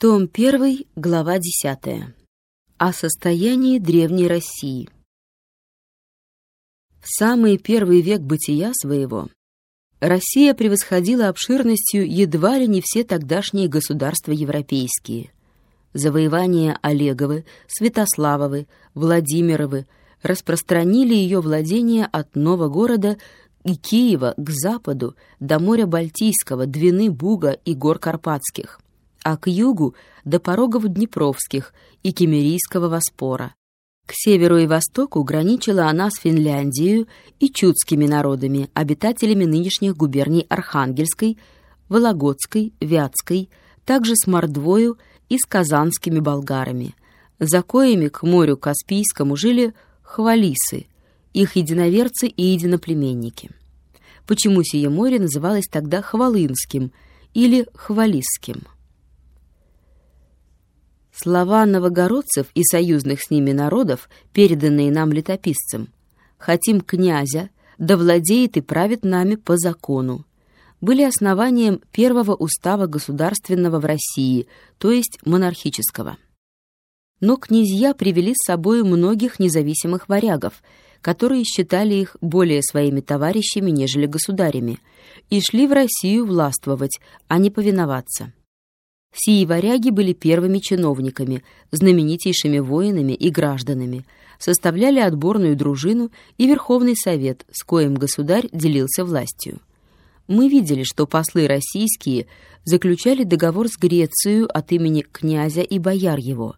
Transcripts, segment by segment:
Том 1, глава 10. О состоянии Древней России. В самый первый век бытия своего Россия превосходила обширностью едва ли не все тогдашние государства европейские. Завоевания Олеговы, Святославовы, Владимировы распространили ее владения от Новогорода и Киева к западу до моря Балтийского, Двины, Буга и гор Карпатских – а к югу — до порогов Днепровских и Кемерийского Воспора. К северу и востоку граничила она с Финляндией и чудскими народами, обитателями нынешних губерний Архангельской, Вологодской, Вятской, также с Мордвою и с казанскими болгарами. За коями к морю Каспийскому жили хвалисы, их единоверцы и единоплеменники. Почему сие море называлось тогда Хвалынским или Хвалисским? Слова новогородцев и союзных с ними народов, переданные нам летописцем, «Хотим князя, да владеет и правит нами по закону», были основанием первого устава государственного в России, то есть монархического. Но князья привели с собой многих независимых варягов, которые считали их более своими товарищами, нежели государями, и шли в Россию властвовать, а не повиноваться. Сии варяги были первыми чиновниками, знаменитейшими воинами и гражданами, составляли отборную дружину и Верховный Совет, с коим государь делился властью. Мы видели, что послы российские заключали договор с Грецией от имени князя и бояр его,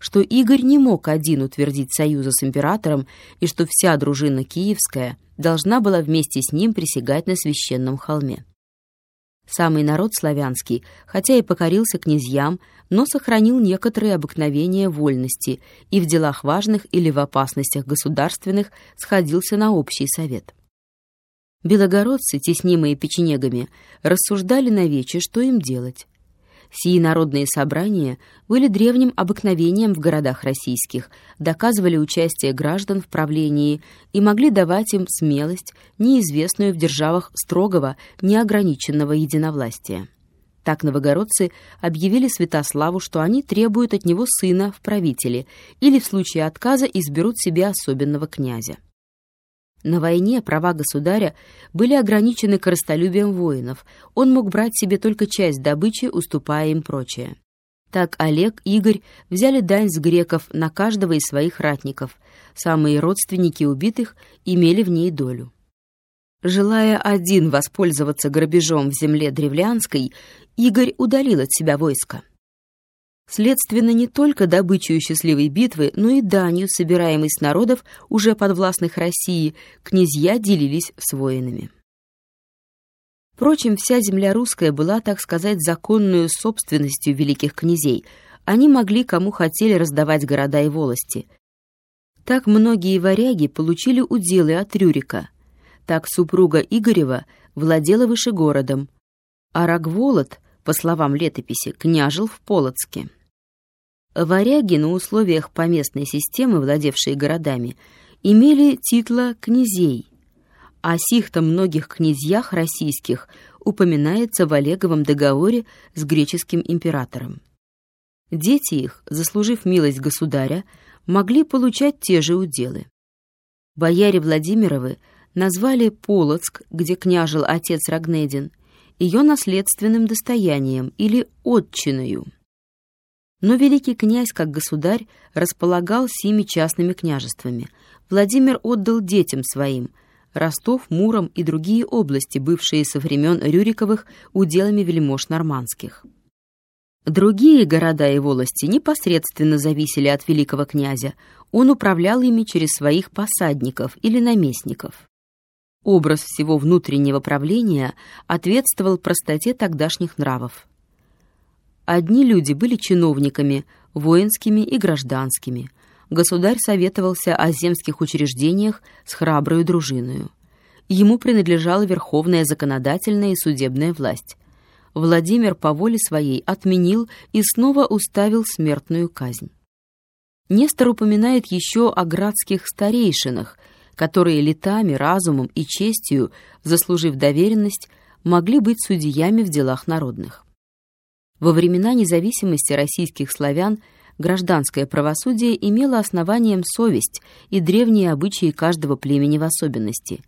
что Игорь не мог один утвердить союза с императором и что вся дружина киевская должна была вместе с ним присягать на священном холме. Самый народ славянский, хотя и покорился князьям, но сохранил некоторые обыкновения вольности и в делах важных или в опасностях государственных сходился на общий совет. Белогородцы, теснимые печенегами, рассуждали на вече, что им делать. Сии народные собрания были древним обыкновением в городах российских, доказывали участие граждан в правлении и могли давать им смелость, неизвестную в державах строгого, неограниченного единовластия. Так новогородцы объявили Святославу, что они требуют от него сына в правители или в случае отказа изберут себе особенного князя. На войне права государя были ограничены корыстолюбием воинов. Он мог брать себе только часть добычи, уступая им прочее. Так Олег, Игорь взяли дань с греков на каждого из своих ратников. Самые родственники убитых имели в ней долю. Желая один воспользоваться грабежом в земле древлянской, Игорь удалил от себя войско. Следственно, не только добычей счастливой битвы, но и данью, собираемой с народов, уже подвластных России, князья делились с воинами. Впрочем, вся земля русская была, так сказать, законную собственностью великих князей. Они могли, кому хотели, раздавать города и волости. Так многие варяги получили уделы от Рюрика. Так супруга Игорева владела Вышегородом, а Рогволод — по словам летописи, княжил в Полоцке. Варяги на условиях поместной системы, владевшие городами, имели титла князей. О сих-то многих князьях российских упоминается в Олеговом договоре с греческим императором. Дети их, заслужив милость государя, могли получать те же уделы. Бояре Владимировы назвали Полоцк, где княжил отец Рагнедин, ее наследственным достоянием или отчиною. Но великий князь, как государь, располагал семи частными княжествами. Владимир отдал детям своим Ростов, Муром и другие области, бывшие со времен Рюриковых уделами вельмож нормандских. Другие города и волости непосредственно зависели от великого князя. Он управлял ими через своих посадников или наместников. Образ всего внутреннего правления ответствовал простоте тогдашних нравов. Одни люди были чиновниками, воинскими и гражданскими. Государь советовался о земских учреждениях с храброю дружиною. Ему принадлежала верховная законодательная и судебная власть. Владимир по воле своей отменил и снова уставил смертную казнь. Нестор упоминает еще о градских старейшинах, которые летами, разумом и честью, заслужив доверенность, могли быть судьями в делах народных. Во времена независимости российских славян гражданское правосудие имело основанием совесть и древние обычаи каждого племени в особенности.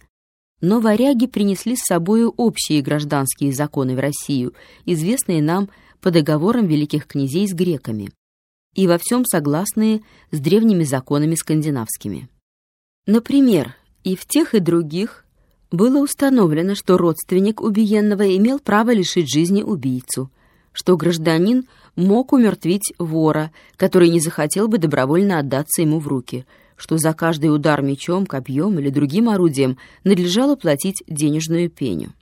Но варяги принесли с собою общие гражданские законы в Россию, известные нам по договорам великих князей с греками, и во всем согласные с древними законами скандинавскими. Например, и в тех, и других было установлено, что родственник убиенного имел право лишить жизни убийцу, что гражданин мог умертвить вора, который не захотел бы добровольно отдаться ему в руки, что за каждый удар мечом, копьем или другим орудием надлежало платить денежную пеню.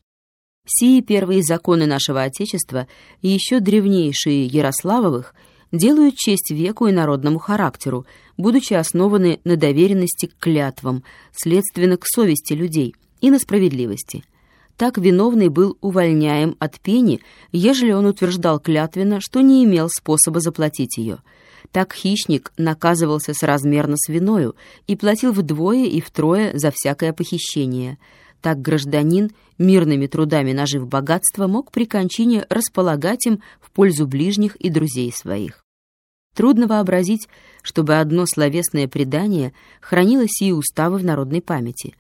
Сии первые законы нашего Отечества еще древнейшие Ярославовых делают честь веку и народному характеру, будучи основаны на доверенности к клятвам, следственно к совести людей и на справедливости. Так виновный был увольняем от пени, ежели он утверждал клятвенно, что не имел способа заплатить ее. Так хищник наказывался соразмерно с виною и платил вдвое и втрое за всякое похищение. Так гражданин, мирными трудами нажив богатство, мог при кончине располагать им в пользу ближних и друзей своих. Трудно вообразить, чтобы одно словесное предание хранило сии уставы в народной памяти.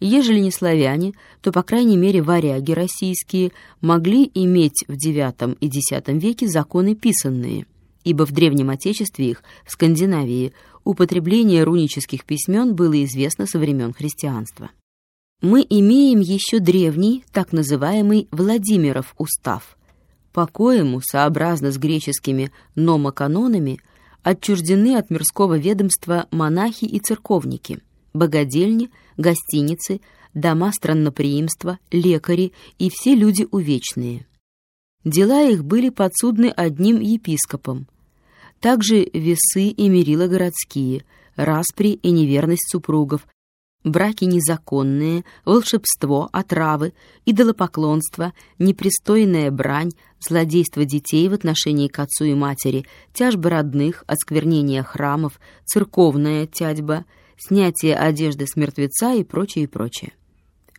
Ежели не славяне, то, по крайней мере, варяги российские могли иметь в IX и X веке законы писанные, ибо в Древнем Отечестве их, в Скандинавии, употребление рунических письмен было известно со времен христианства. Мы имеем еще древний, так называемый Владимиров устав – по коему, сообразно с греческими номоканонами, отчуждены от мирского ведомства монахи и церковники, богадельни, гостиницы, дома странноприимства, лекари и все люди увечные. Дела их были подсудны одним епископом. Также весы и мерила городские, распри и неверность супругов, браки незаконные, волшебство, отравы, идолопоклонство, непристойная брань, злодейство детей в отношении к отцу и матери, тяжба родных, осквернение храмов, церковная тядьба, снятие одежды с мертвеца и прочее, и прочее.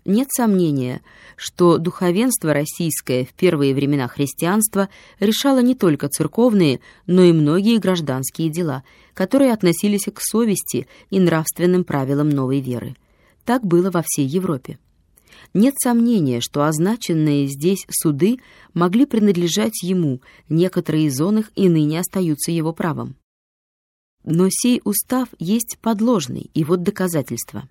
Нет сомнения, что духовенство российское в первые времена христианства решало не только церковные, но и многие гражданские дела, которые относились к совести и нравственным правилам новой веры. Так было во всей Европе. Нет сомнения, что означенные здесь суды могли принадлежать ему, некоторые из их и ныне остаются его правом. Но сей устав есть подложный, и вот доказательства.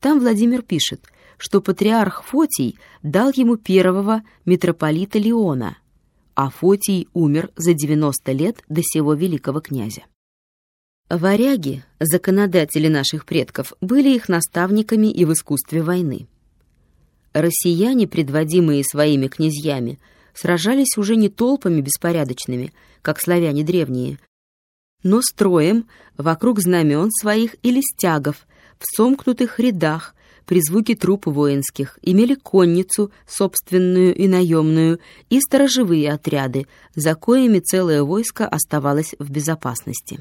Там Владимир пишет, что патриарх Фотий дал ему первого митрополита Леона, а Фотий умер за 90 лет до сего великого князя. Варяги, законодатели наших предков, были их наставниками и в искусстве войны. Россияне, предводимые своими князьями, сражались уже не толпами беспорядочными, как славяне древние, но строем вокруг знамен своих или стягов, в сомкнутых рядах, при звуке труп воинских, имели конницу, собственную и наемную, и сторожевые отряды, за коими целое войско оставалось в безопасности.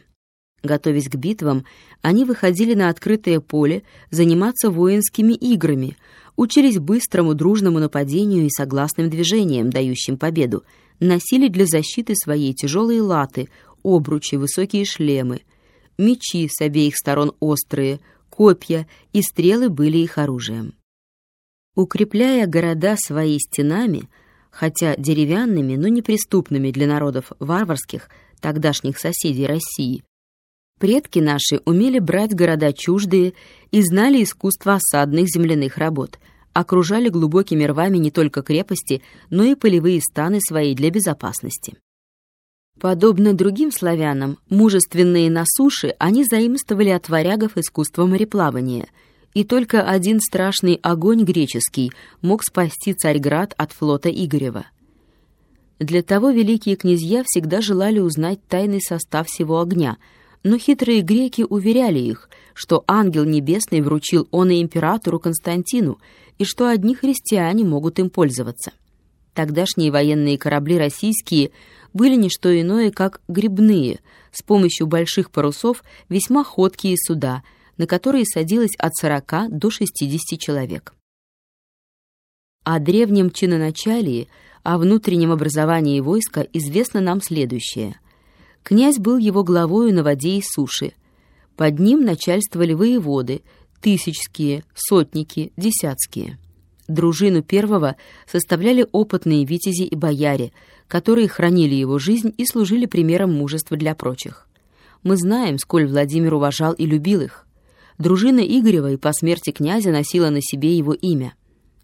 Готовясь к битвам, они выходили на открытое поле заниматься воинскими играми, учились быстрому дружному нападению и согласным движениям, дающим победу, носили для защиты своей тяжелые латы, обручи, высокие шлемы, мечи с обеих сторон острые, копья и стрелы были их оружием. Укрепляя города своими стенами, хотя деревянными, но неприступными для народов варварских, тогдашних соседей России, предки наши умели брать города чуждые и знали искусство осадных земляных работ, окружали глубокими рвами не только крепости, но и полевые станы свои для безопасности. Подобно другим славянам, мужественные на суше, они заимствовали от варягов искусство мореплавания, и только один страшный огонь греческий мог спасти Царьград от флота Игорева. Для того великие князья всегда желали узнать тайный состав всего огня, но хитрые греки уверяли их, что ангел небесный вручил он и императору Константину, и что одни христиане могут им пользоваться. Тогдашние военные корабли российские были не что иное, как грибные, с помощью больших парусов весьма ходкие суда, на которые садилось от 40 до 60 человек. О древнем чиноначалии, О внутреннем образовании войска известно нам следующее. Князь был его главою на воде и суше. Под ним начальствовали воеводы, тысячские, сотники, десятские. Дружину первого составляли опытные витязи и бояре, которые хранили его жизнь и служили примером мужества для прочих. Мы знаем, сколь Владимир уважал и любил их. Дружина Игорева и по смерти князя носила на себе его имя.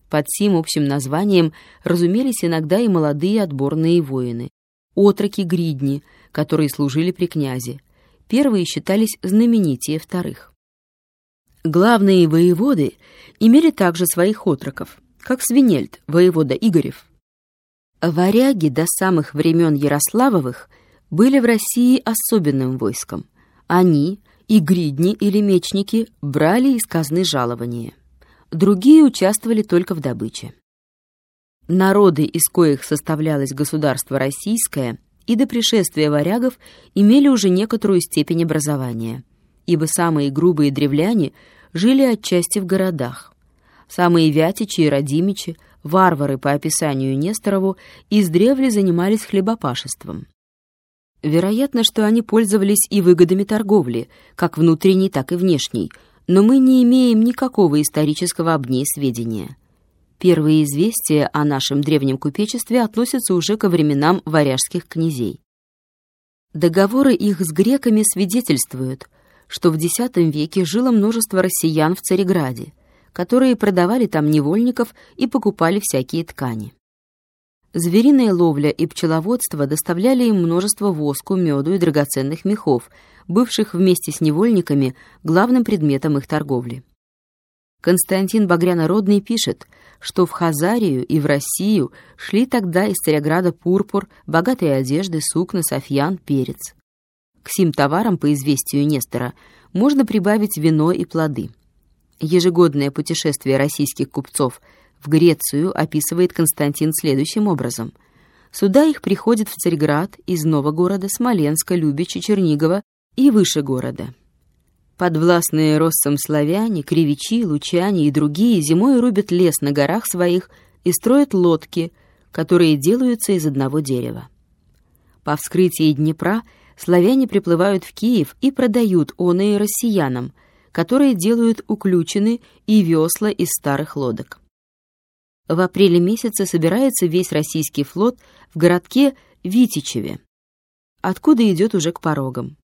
Под сим общим названием разумелись иногда и молодые отборные воины, отроки-гридни, которые служили при князе. Первые считались знаменитее вторых. Главные воеводы имели также своих отроков, как Свинельд, воевода Игорев. Варяги до самых времен Ярославовых были в России особенным войском. Они, и гридни или мечники, брали из казны жалования. Другие участвовали только в добыче. Народы, из коих составлялось государство российское, и до пришествия варягов имели уже некоторую степень образования, ибо самые грубые древляне жили отчасти в городах. Самые вятичи и родимичи, варвары по описанию Несторову, издревле занимались хлебопашеством. Вероятно, что они пользовались и выгодами торговли, как внутренней, так и внешней, но мы не имеем никакого исторического об ней сведения. Первые известия о нашем древнем купечестве относятся уже ко временам варяжских князей. Договоры их с греками свидетельствуют, что в X веке жило множество россиян в Цареграде, которые продавали там невольников и покупали всякие ткани. Звериная ловля и пчеловодство доставляли им множество воску, меду и драгоценных мехов, бывших вместе с невольниками главным предметом их торговли. Константин Багрянородный пишет, что в Хазарию и в Россию шли тогда из Царяграда пурпур, богатые одежды, сукна, софьян, перец. К сим товарам, по известию Нестора, можно прибавить вино и плоды. Ежегодное путешествие российских купцов – в Грецию описывает Константин следующим образом. Сюда их приходят в Царьград из Новогорода, Смоленска, Любича, Чернигова и выше города. Подвластные россам славяне, кривичи, лучане и другие зимой рубят лес на горах своих и строят лодки, которые делаются из одного дерева. По вскрытии Днепра славяне приплывают в Киев и продают оные россиянам, которые делают уключены и весла из старых лодок. В апреле месяце собирается весь российский флот в городке Витичеве, откуда идет уже к порогам.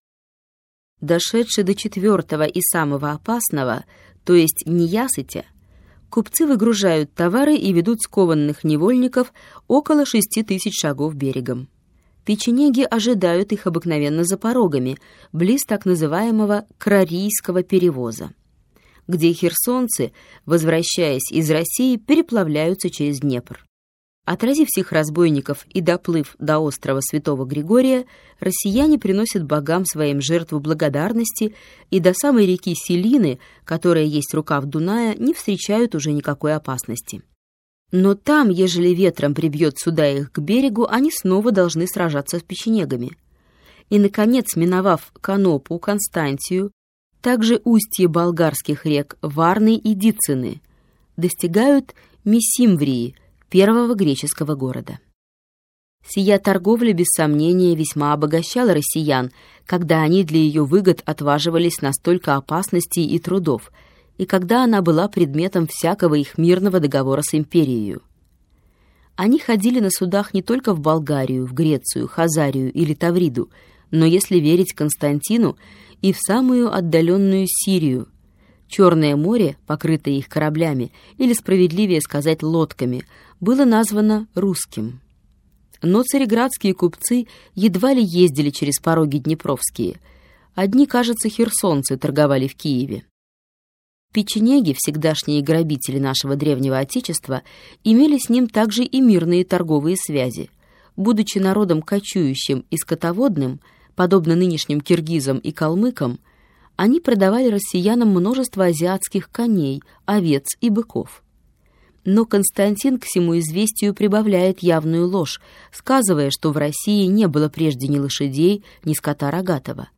Дошедший до четвертого и самого опасного, то есть Неясытя, купцы выгружают товары и ведут скованных невольников около шести тысяч шагов берегом. Печенеги ожидают их обыкновенно за порогами, близ так называемого Крарийского перевоза где херсонцы, возвращаясь из России, переплавляются через Днепр. Отразив всех разбойников и доплыв до острова Святого Григория, россияне приносят богам своим жертву благодарности и до самой реки Селины, которая есть рукав Дуная, не встречают уже никакой опасности. Но там, ежели ветром прибьет суда их к берегу, они снова должны сражаться с печенегами. И, наконец, миновав Канопу, Константию, также устье болгарских рек Варны и Дицины, достигают Месимврии, первого греческого города. Сия торговля, без сомнения, весьма обогащала россиян, когда они для ее выгод отваживались на столько опасностей и трудов, и когда она была предметом всякого их мирного договора с империей. Они ходили на судах не только в Болгарию, в Грецию, Хазарию или Тавриду, но, если верить Константину, и в самую отдаленную Сирию. Черное море, покрытое их кораблями, или, справедливее сказать, лодками, было названо русским. Но цареградские купцы едва ли ездили через пороги днепровские. Одни, кажется, херсонцы торговали в Киеве. Печенеги, всегдашние грабители нашего древнего Отечества, имели с ним также и мирные торговые связи. Будучи народом кочующим и скотоводным – подобно нынешним киргизам и калмыкам, они продавали россиянам множество азиатских коней, овец и быков. Но Константин к всему известию прибавляет явную ложь, сказывая, что в России не было прежде ни лошадей, ни скота рогатого.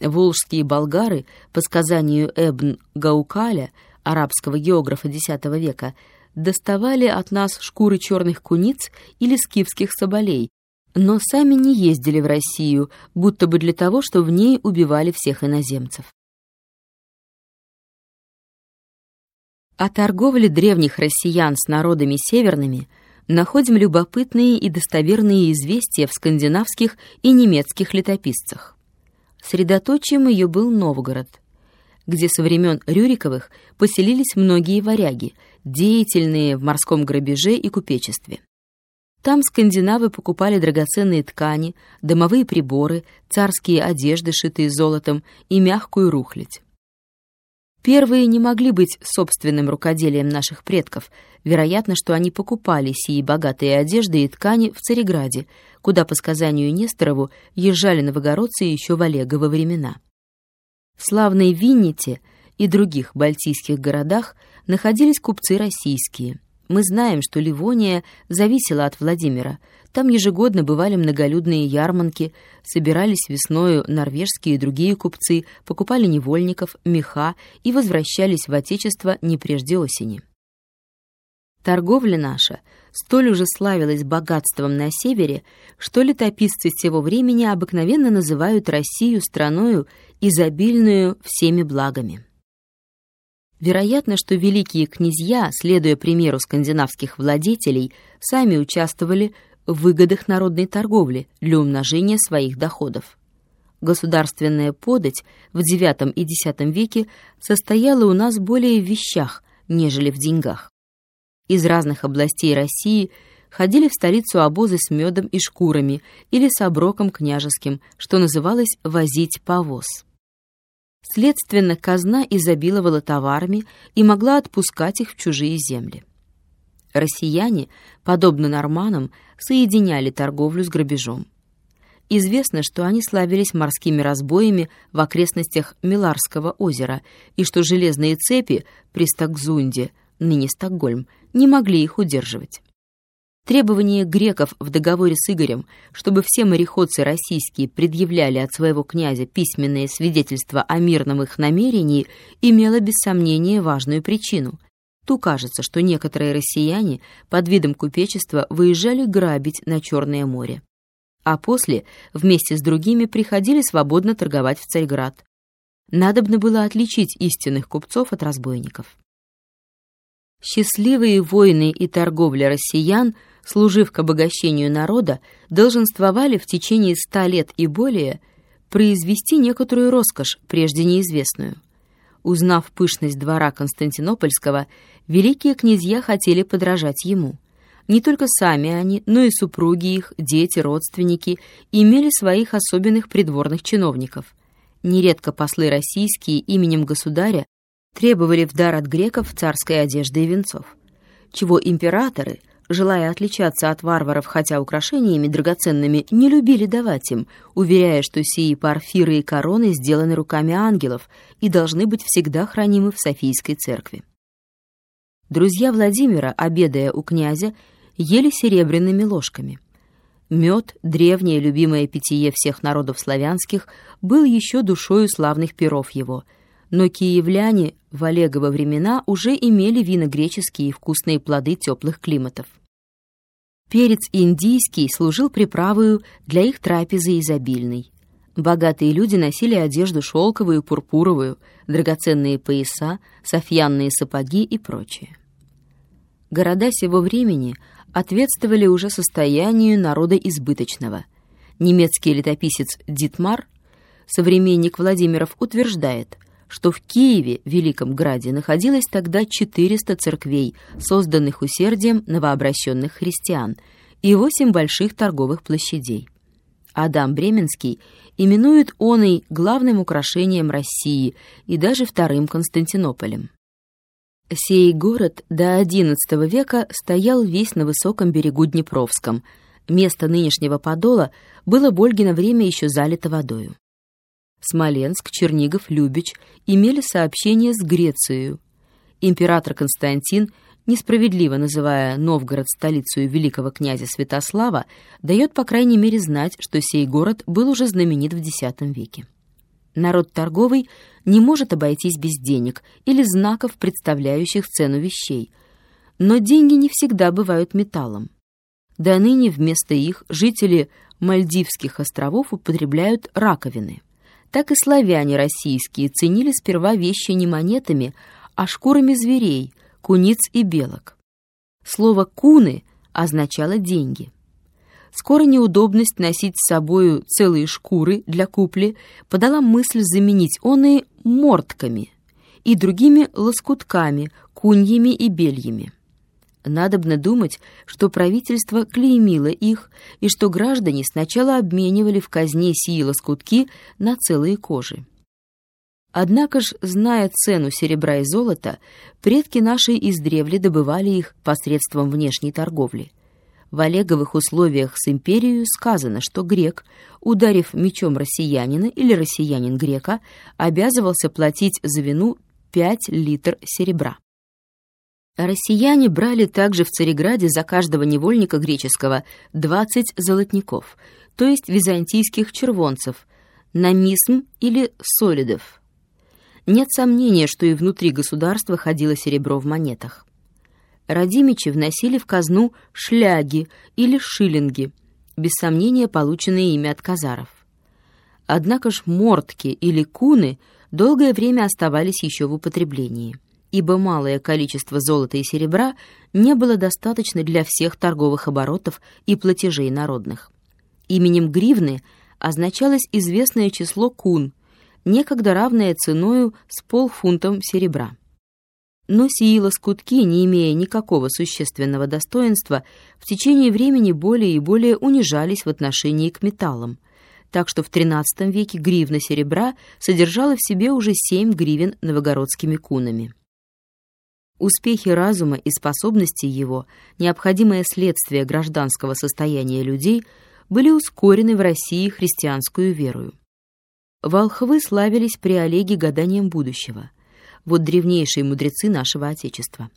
Волжские болгары, по сказанию Эбн Гаукаля, арабского географа X века, доставали от нас шкуры черных куниц или скифских соболей, но сами не ездили в Россию, будто бы для того, что в ней убивали всех иноземцев. О торговле древних россиян с народами северными находим любопытные и достоверные известия в скандинавских и немецких летописцах. Средоточием ее был Новгород, где со времен Рюриковых поселились многие варяги, деятельные в морском грабеже и купечестве. Там скандинавы покупали драгоценные ткани, домовые приборы, царские одежды, шитые золотом, и мягкую рухлядь. Первые не могли быть собственным рукоделием наших предков. Вероятно, что они покупали сии богатые одежды и ткани в Цареграде, куда, по сказанию Несторову, езжали новогородцы еще в Олегово времена. В славной Винните и других балтийских городах находились купцы российские – мы знаем, что Ливония зависела от Владимира. Там ежегодно бывали многолюдные ярмарки, собирались весною норвежские и другие купцы, покупали невольников, меха и возвращались в Отечество не прежде осени. Торговля наша столь уже славилась богатством на севере, что летописцы сего времени обыкновенно называют Россию страною, изобильную всеми благами. Вероятно, что великие князья, следуя примеру скандинавских владетелей, сами участвовали в выгодах народной торговли для умножения своих доходов. Государственная подать в IX и X веке состояла у нас более в вещах, нежели в деньгах. Из разных областей России ходили в столицу обозы с медом и шкурами или с оброком княжеским, что называлось «возить повоз». Следственно, казна изобиловала товарами и могла отпускать их в чужие земли. Россияне, подобно норманам, соединяли торговлю с грабежом. Известно, что они славились морскими разбоями в окрестностях Миларского озера и что железные цепи при Стокзунде, ныне Стокгольм, не могли их удерживать. Требование греков в договоре с Игорем, чтобы все мореходцы российские предъявляли от своего князя письменные свидетельства о мирном их намерении, имело без сомнения важную причину. Ту кажется, что некоторые россияне под видом купечества выезжали грабить на Черное море. А после вместе с другими приходили свободно торговать в Царьград. Надобно было отличить истинных купцов от разбойников. Счастливые войны и торговля россиян – служив к обогащению народа, долженствовали в течение ста лет и более произвести некоторую роскошь, прежде неизвестную. Узнав пышность двора Константинопольского, великие князья хотели подражать ему. Не только сами они, но и супруги их, дети, родственники имели своих особенных придворных чиновников. Нередко послы российские именем государя требовали в дар от греков царской одежды и венцов, чего императоры – желая отличаться от варваров, хотя украшениями драгоценными не любили давать им, уверяя, что сии парфиры и короны сделаны руками ангелов и должны быть всегда хранимы в Софийской церкви. Друзья Владимира, обедая у князя, ели серебряными ложками. Мед, древнее любимое питье всех народов славянских, был еще душою славных перов его — но киевляне в Олегово времена уже имели вина греческие и вкусные плоды теплых климатов. Перец индийский служил приправою для их трапезы изобильной. Богатые люди носили одежду шелковую, пурпуровую, драгоценные пояса, софьянные сапоги и прочее. Города сего времени ответствовали уже состоянию народа избыточного. Немецкий летописец Дитмар, современник Владимиров, утверждает – что в Киеве, Великом Граде, находилось тогда 400 церквей, созданных усердием новообращенных христиан, и восемь больших торговых площадей. Адам Бременский именует оной главным украшением России и даже вторым Константинополем. Сей город до XI века стоял весь на высоком берегу Днепровском. Место нынешнего Подола было Больгино время еще залито водою. Смоленск, Чернигов, Любич имели сообщение с Грецией. Император Константин, несправедливо называя Новгород столицей великого князя Святослава, дает по крайней мере знать, что сей город был уже знаменит в X веке. Народ торговый не может обойтись без денег или знаков, представляющих цену вещей. Но деньги не всегда бывают металлом. До ныне вместо их жители Мальдивских островов употребляют раковины. Так и славяне российские ценили сперва вещи не монетами, а шкурами зверей, куниц и белок. Слово «куны» означало «деньги». Скоро неудобность носить с собою целые шкуры для купли подала мысль заменить оные мортками и другими лоскутками, куньями и бельями. Надобно думать, что правительство клеймило их, и что граждане сначала обменивали в казне сии лоскутки на целые кожи. Однако ж, зная цену серебра и золота, предки наши издревле добывали их посредством внешней торговли. В Олеговых условиях с империей сказано, что грек, ударив мечом россиянина или россиянин грека, обязывался платить за вину 5 литр серебра. Россияне брали также в Цареграде за каждого невольника греческого 20 золотников, то есть византийских червонцев, намисм или солидов. Нет сомнения, что и внутри государства ходило серебро в монетах. Радимичи вносили в казну шляги или шиллинги, без сомнения полученные ими от казаров. Однако ж мортки или куны долгое время оставались еще в употреблении – ибо малое количество золота и серебра не было достаточно для всех торговых оборотов и платежей народных. Именем гривны означалось известное число кун, некогда равное ценою с полфунтом серебра. Но сии лоскутки, не имея никакого существенного достоинства, в течение времени более и более унижались в отношении к металлам, так что в XIII веке гривна серебра содержала в себе уже семь гривен новогородскими кунами. Успехи разума и способности его, необходимое следствие гражданского состояния людей, были ускорены в России христианскую верою. Волхвы славились при Олеге гаданием будущего. Вот древнейшие мудрецы нашего Отечества.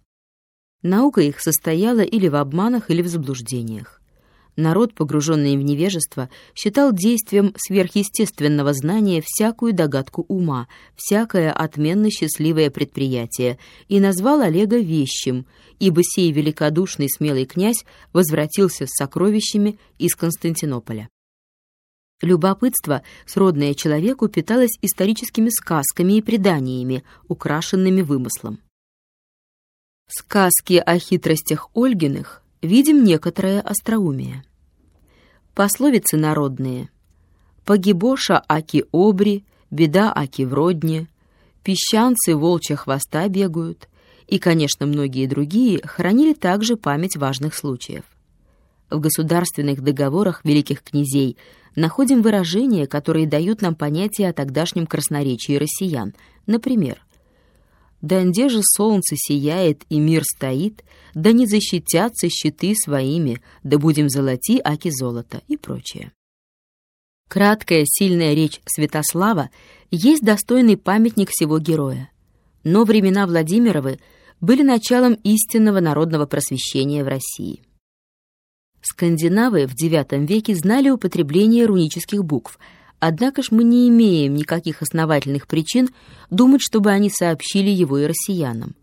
Наука их состояла или в обманах, или в заблуждениях. Народ, погруженный в невежество, считал действием сверхъестественного знания всякую догадку ума, всякое отменно счастливое предприятие, и назвал Олега вещим, ибо сей великодушный смелый князь возвратился с сокровищами из Константинополя. Любопытство, сродное человеку, питалось историческими сказками и преданиями, украшенными вымыслом. Сказки о хитростях Ольгиных видим некоторое остроумие. Пословицы народные. «Погибоша аки обри, беда аки вродне», «Песчанцы волчья хвоста бегают» и, конечно, многие другие хранили также память важных случаев. В государственных договорах великих князей находим выражения, которые дают нам понятие о тогдашнем красноречии россиян. Например, да где же солнце сияет и мир стоит, да не защитятся щиты своими, да будем золоти, аки золото и прочее. Краткая, сильная речь Святослава есть достойный памятник всего героя. Но времена Владимировы были началом истинного народного просвещения в России. Скандинавы в IX веке знали употребление рунических букв – Однако ж мы не имеем никаких основательных причин думать, чтобы они сообщили его и россиянам.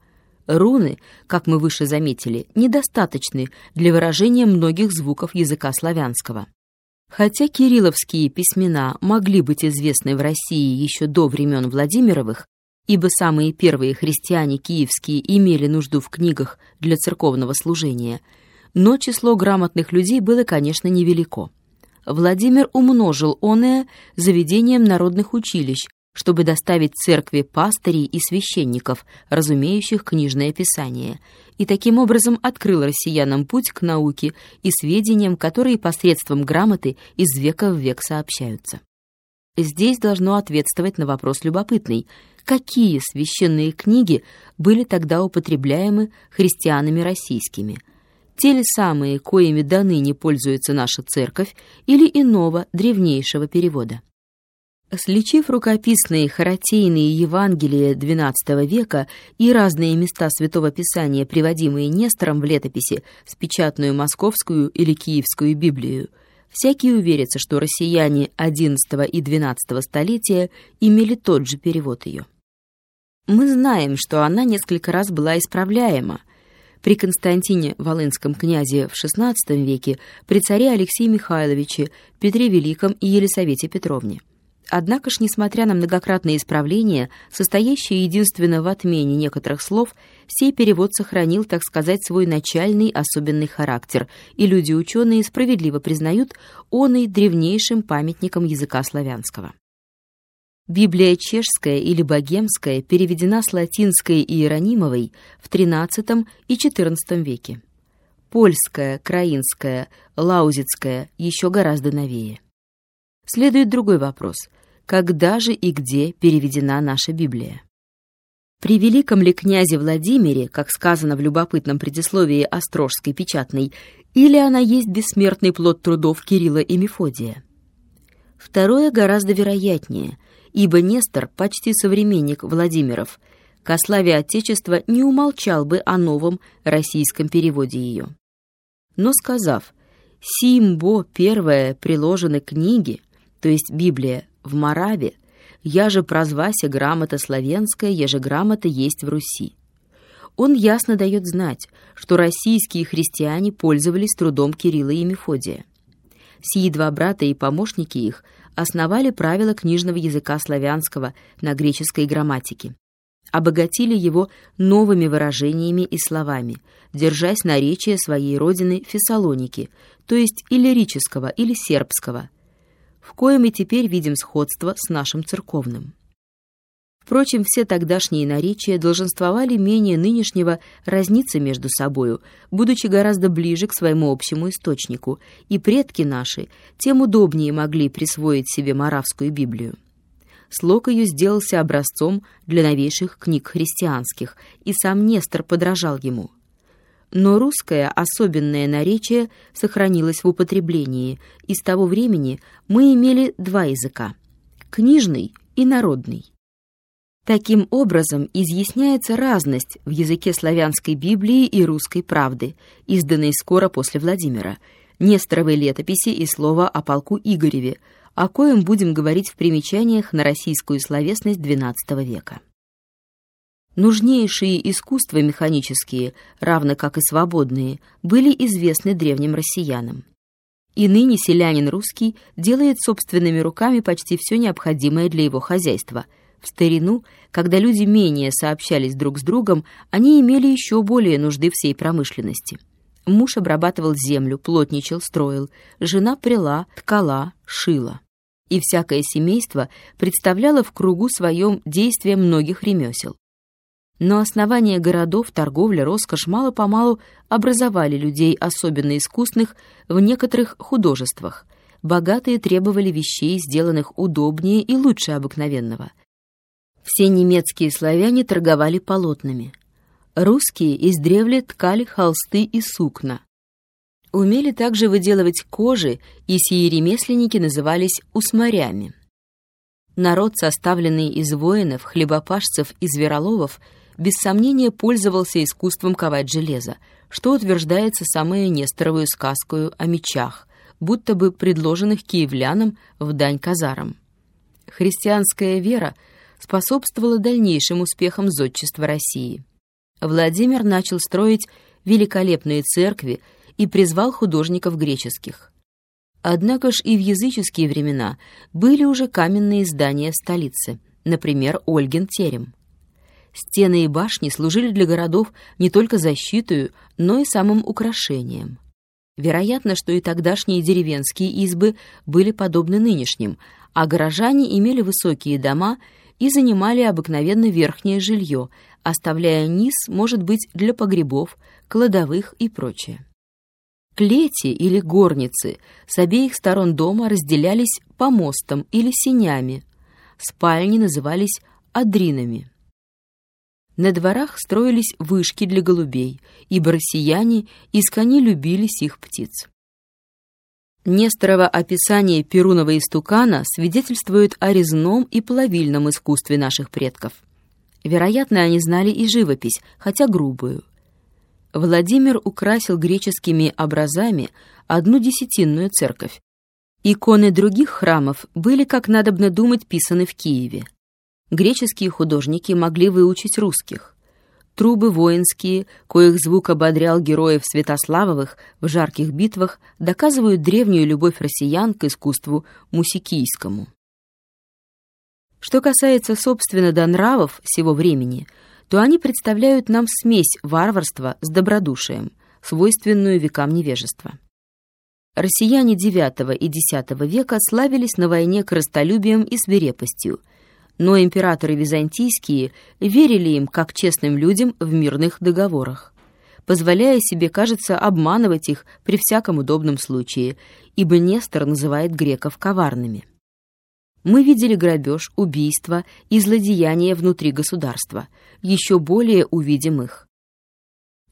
Руны, как мы выше заметили, недостаточны для выражения многих звуков языка славянского. Хотя кирилловские письмена могли быть известны в России еще до времен Владимировых, ибо самые первые христиане киевские имели нужду в книгах для церковного служения, но число грамотных людей было, конечно, невелико. Владимир умножил оное заведением народных училищ, чтобы доставить церкви пастырей и священников, разумеющих книжное писание, и таким образом открыл россиянам путь к науке и сведениям, которые посредством грамоты из века в век сообщаются. Здесь должно ответствовать на вопрос любопытный, какие священные книги были тогда употребляемы христианами российскими – те ли самые, коими до ныне пользуется наша церковь, или иного, древнейшего перевода. Сличив рукописные харатейные Евангелия XII века и разные места Святого Писания, приводимые Нестором в летописи с печатную московскую или киевскую Библию, всякий уверится, что россияне XI и XII столетия имели тот же перевод ее. Мы знаем, что она несколько раз была исправляема, при Константине Волынском князе в XVI веке, при царе Алексее Михайловиче, Петре Великом и Елисавете Петровне. Однако ж, несмотря на многократные исправления, состоящие единственно в отмене некоторых слов, сей перевод сохранил, так сказать, свой начальный особенный характер, и люди-ученые справедливо признают он и древнейшим памятником языка славянского. Библия чешская или богемская переведена с латинской иеронимовой в XIII и XIV веке. Польская, краинская, лаузицкая еще гораздо новее. Следует другой вопрос. Когда же и где переведена наша Библия? При великом ли князе Владимире, как сказано в любопытном предисловии Острожской печатной, или она есть бессмертный плод трудов Кирилла и Мефодия? Второе гораздо вероятнее – ибо Нестор, почти современник Владимиров, ко славе Отечества не умолчал бы о новом российском переводе ее. Но сказав «Симбо первое приложены книги», то есть Библия, в Мораве, «Я же прозвася грамота славянская, еже грамота есть в Руси». Он ясно дает знать, что российские христиане пользовались трудом Кирилла и Мефодия. Сии два брата и помощники их основали правила книжного языка славянского на греческой грамматике. Обогатили его новыми выражениями и словами, держась наречия своей родины Фессалоники, то есть иллирического или сербского, в коем и теперь видим сходство с нашим церковным. Впрочем, все тогдашние наречия долженствовали менее нынешнего разниться между собою, будучи гораздо ближе к своему общему источнику, и предки наши тем удобнее могли присвоить себе Моравскую Библию. Слог ее сделался образцом для новейших книг христианских, и сам Нестор подражал ему. Но русское особенное наречие сохранилось в употреблении, и с того времени мы имели два языка – книжный и народный. Таким образом изъясняется разность в языке славянской Библии и русской правды, изданной скоро после Владимира, Несторовой летописи и слова о полку Игореве, о коем будем говорить в примечаниях на российскую словесность XII века. Нужнейшие искусства механические, равно как и свободные, были известны древним россиянам. И ныне селянин русский делает собственными руками почти все необходимое для его хозяйства – в старину, когда люди менее сообщались друг с другом, они имели еще более нужды всей промышленности. Муж обрабатывал землю, плотничал, строил, жена прила, ткала, шила. И всякое семейство представляло в кругу своем действие многих ремесел. Но основания городов, торговля, роскошь мало-помалу образовали людей особенно искусных в некоторых художествах. Богатые требовали вещей, сделанных удобнее и лучше обыкновенного. Все немецкие славяне торговали полотнами. Русские издревле ткали холсты и сукна. Умели также выделывать кожи, и сии ремесленники назывались усмарями. Народ, составленный из воинов, хлебопашцев и звероловов, без сомнения пользовался искусством ковать железо, что утверждается самую Несторовую сказку о мечах, будто бы предложенных киевлянам в дань казарам. Христианская вера — способствовало дальнейшим успехам зодчества России. Владимир начал строить великолепные церкви и призвал художников греческих. Однако ж и в языческие времена были уже каменные здания столицы, например, Ольгин терем. Стены и башни служили для городов не только защитой, но и самым украшением. Вероятно, что и тогдашние деревенские избы были подобны нынешним, а горожане имели высокие дома и занимали обыкновенно верхнее жилье, оставляя низ, может быть, для погребов, кладовых и прочее. Клети или горницы с обеих сторон дома разделялись помостом или сенями. Спальни назывались адринами. На дворах строились вышки для голубей, ибо россияне искони любили сих птиц. Несторово описание Перунова истукана свидетельствует о резном и плавильном искусстве наших предков. Вероятно, они знали и живопись, хотя грубую. Владимир украсил греческими образами одну десятинную церковь. Иконы других храмов были, как надобно думать, писаны в Киеве. Греческие художники могли выучить русских. Трубы воинские, коих звук ободрял героев Святославовых в жарких битвах, доказывают древнюю любовь россиян к искусству мусикийскому. Что касается, собственно, до нравов сего времени, то они представляют нам смесь варварства с добродушием, свойственную векам невежества. Россияне IX и X века славились на войне крыстолюбием и свирепостью, но императоры византийские верили им как честным людям в мирных договорах, позволяя себе, кажется, обманывать их при всяком удобном случае, ибо Нестор называет греков коварными. Мы видели грабеж, убийство и злодеяния внутри государства, еще более увидим их.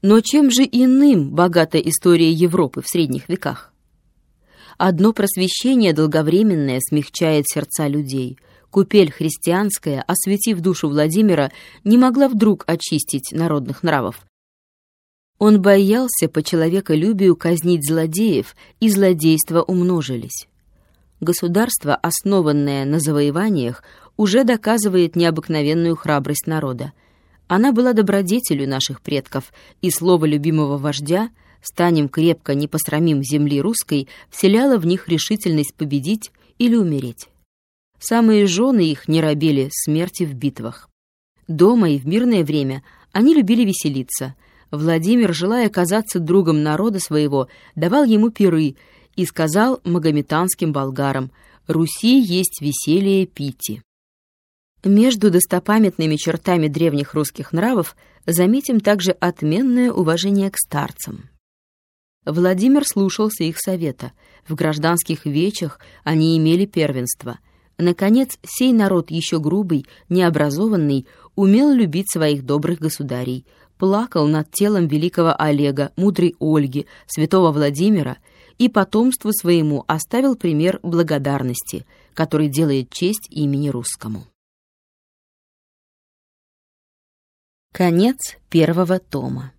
Но чем же иным богата история Европы в средних веках? Одно просвещение долговременное смягчает сердца людей — Купель христианская, осветив душу Владимира, не могла вдруг очистить народных нравов. Он боялся по человеколюбию казнить злодеев, и злодейства умножились. Государство, основанное на завоеваниях, уже доказывает необыкновенную храбрость народа. Она была добродетелью наших предков, и слово любимого вождя «станем крепко, не посрамим земли русской» вселяло в них решительность победить или умереть. Самые жены их не робели смерти в битвах. Дома и в мирное время они любили веселиться. Владимир, желая казаться другом народа своего, давал ему пиры и сказал магометанским болгарам «Руси есть веселье пити». Между достопамятными чертами древних русских нравов заметим также отменное уважение к старцам. Владимир слушался их совета. В гражданских вечах они имели первенство — Наконец, сей народ еще грубый, необразованный, умел любить своих добрых государей, плакал над телом великого Олега, мудрой Ольги, святого Владимира и потомству своему оставил пример благодарности, который делает честь имени русскому. Конец первого тома.